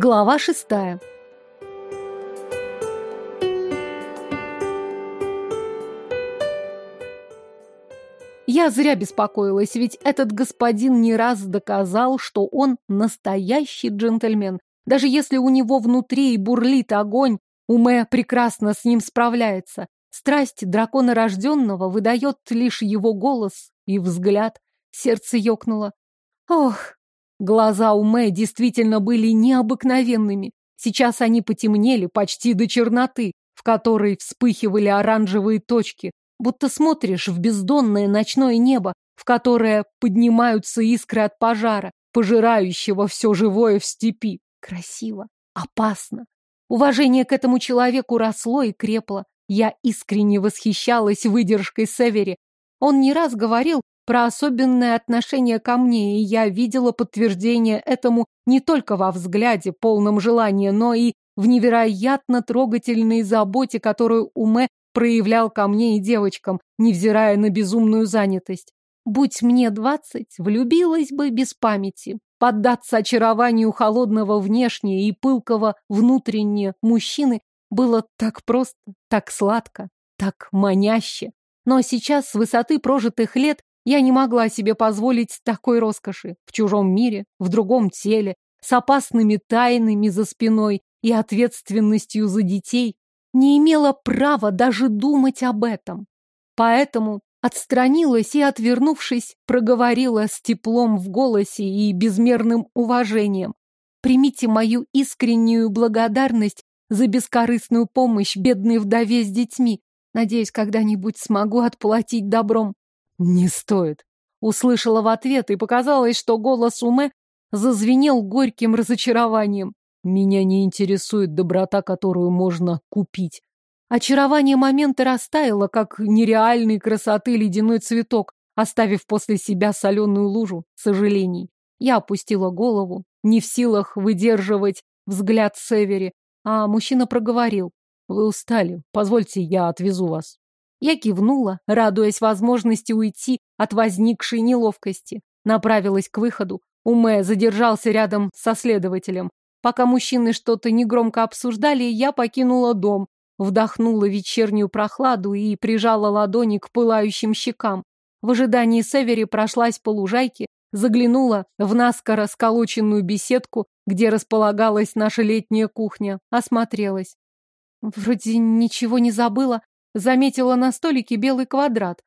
Глава шестая. Я зря беспокоилась, ведь этот господин не раз доказал, что он настоящий джентльмен. Даже если у него внутри и бурлит огонь, Уме прекрасно с ним справляется. Страсть дракона рожденного выдает лишь его голос и взгляд. Сердце ёкнуло. Ох, глаза Уме действительно были необыкновенными. Сейчас они потемнели почти до черноты, в которой вспыхивали оранжевые точки, будто смотришь в бездонное ночное небо, в которое поднимаются искры от пожара, пожирающего все живое в степи. Красиво, опасно. Уважение к этому человеку росло и крепло. Я искренне восхищалась выдержкой Севери. Он не раз говорил про особенное отношение ко мне, и я видела подтверждение этому не только во взгляде, полном желания, но и в невероятно трогательной заботе, которую Уме проявлял ко мне и девочкам, невзирая на безумную занятость. Будь мне двадцать, влюбилась бы без памяти. Поддаться очарованию холодного внешне и пылкого внутренне мужчины было так просто, так сладко, так маняще. Но сейчас, с высоты прожитых лет, я не могла себе позволить такой роскоши. В чужом мире, в другом теле, с опасными тайнами за спиной и ответственностью за детей не имела права даже думать об этом. Поэтому отстранилась и, отвернувшись, проговорила с теплом в голосе и безмерным уважением. «Примите мою искреннюю благодарность за бескорыстную помощь бедной вдове с детьми. Надеюсь, когда-нибудь смогу отплатить добром». «Не стоит», — услышала в ответ, и показалось, что голос Уме зазвенел горьким разочарованием. Меня не интересует доброта, которую можно купить. Очарование момента растаяло, как нереальной красоты ледяной цветок, оставив после себя соленую лужу сожалений. Я опустила голову, не в силах выдерживать взгляд Севери, а мужчина проговорил. «Вы устали. Позвольте, я отвезу вас». Я кивнула, радуясь возможности уйти от возникшей неловкости. Направилась к выходу. Уме задержался рядом со следователем. Пока мужчины что-то негромко обсуждали, я покинула дом, вдохнула вечернюю прохладу и прижала ладони к пылающим щекам. В ожидании Севери прошлась по лужайке, заглянула в наскоро сколоченную беседку, где располагалась наша летняя кухня, осмотрелась. Вроде ничего не забыла, заметила на столике белый квадрат.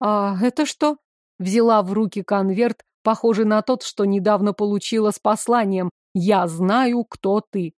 А это что? Взяла в руки конверт, похожий на тот, что недавно получила с посланием, я знаю, кто ты.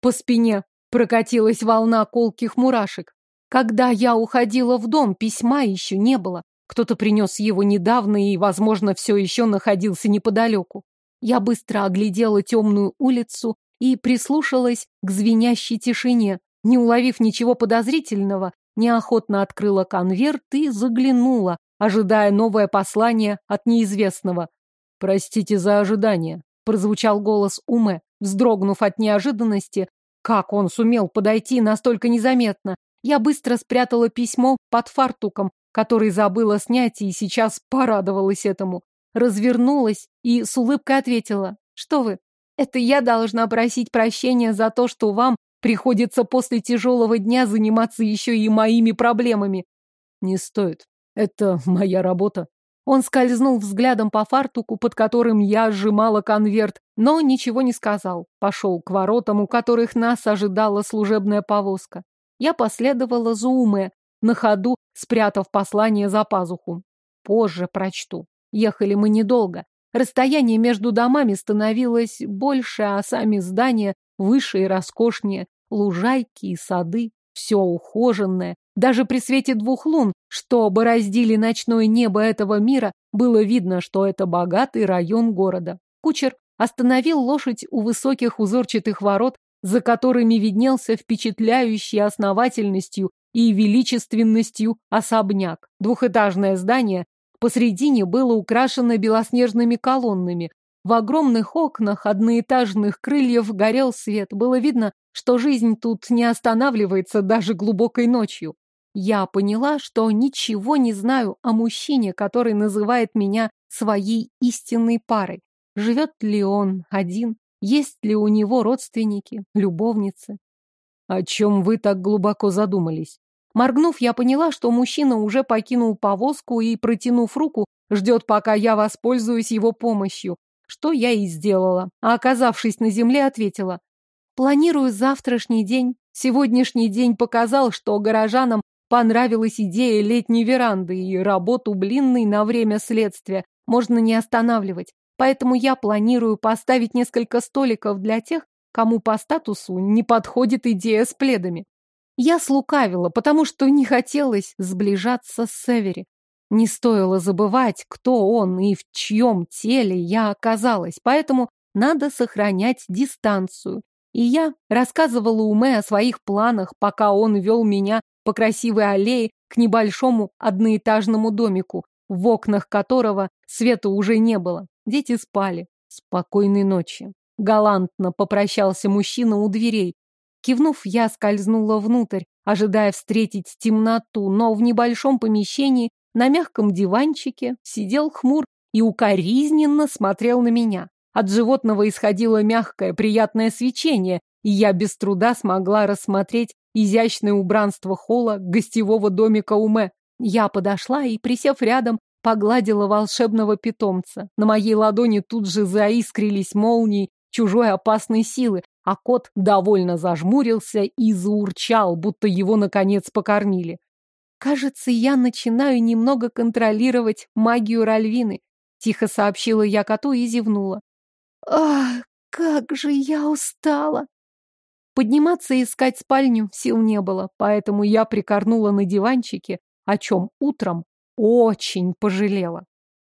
По спине прокатилась волна колких мурашек. Когда я уходила в дом, письма еще не было. Кто-то принес его недавно и, возможно, все еще находился неподалеку. Я быстро оглядела темную улицу и прислушалась к звенящей тишине. Не уловив ничего подозрительного, неохотно открыла конверт и заглянула, ожидая новое послание от неизвестного. «Простите за ожидание прозвучал голос Уме, вздрогнув от неожиданности. Как он сумел подойти настолько незаметно? Я быстро спрятала письмо под фартуком, который забыла снять и сейчас порадовалась этому. Развернулась и с улыбкой ответила. Что вы? Это я должна просить прощения за то, что вам приходится после тяжелого дня заниматься еще и моими проблемами. Не стоит. Это моя работа. Он скользнул взглядом по фартуку, под которым я сжимала конверт, но ничего не сказал. Пошел к воротам, у которых нас ожидала служебная повозка. Я последовала за Уме, на ходу спрятав послание за пазуху. Позже прочту. Ехали мы недолго. Расстояние между домами становилось больше, а сами здания выше и роскошнее. Лужайки и сады, все ухоженное, даже при свете двух лун, что бороздили ночное небо этого мира, было видно, что это богатый район города. Кучер остановил лошадь у высоких узорчатых ворот, за которыми виднелся впечатляющий основательностью и величественностью особняк. Двухэтажное здание посредине было украшено белоснежными колоннами. В огромных окнах одноэтажных крыльев горел свет. Было видно, что жизнь тут не останавливается даже глубокой ночью. Я поняла, что ничего не знаю о мужчине, который называет меня своей истинной парой. Живет ли он один? есть ли у него родственники, любовницы. О чем вы так глубоко задумались? Моргнув, я поняла, что мужчина уже покинул повозку и, протянув руку, ждет, пока я воспользуюсь его помощью, что я и сделала. А оказавшись на земле, ответила. Планирую завтрашний день. Сегодняшний день показал, что горожанам понравилась идея летней веранды и работу блинной на время следствия можно не останавливать. Поэтому я планирую поставить несколько столиков для тех, кому по статусу не подходит идея с пледами. Я слукавила, потому что не хотелось сближаться с Севери. Не стоило забывать, кто он и в чьем теле я оказалась, поэтому надо сохранять дистанцию. И я рассказывала Уме о своих планах, пока он вел меня по красивой аллее к небольшому одноэтажному домику, в окнах которого света уже не было. Дети спали. Спокойной ночи. Галантно попрощался мужчина у дверей. Кивнув, я скользнула внутрь, ожидая встретить темноту, но в небольшом помещении на мягком диванчике сидел хмур и укоризненно смотрел на меня. От животного исходило мягкое, приятное свечение, и я без труда смогла рассмотреть изящное убранство холла гостевого домика Уме. Я подошла и, присев рядом, погладила волшебного питомца. На моей ладони тут же заискрились молнии чужой опасной силы, а кот довольно зажмурился и заурчал, будто его, наконец, покормили. «Кажется, я начинаю немного контролировать магию Ральвины», — тихо сообщила я коту и зевнула. «Ах, как же я устала!» Подниматься и искать спальню сил не было, поэтому я прикорнула на диванчике, о чем утром очень пожалела.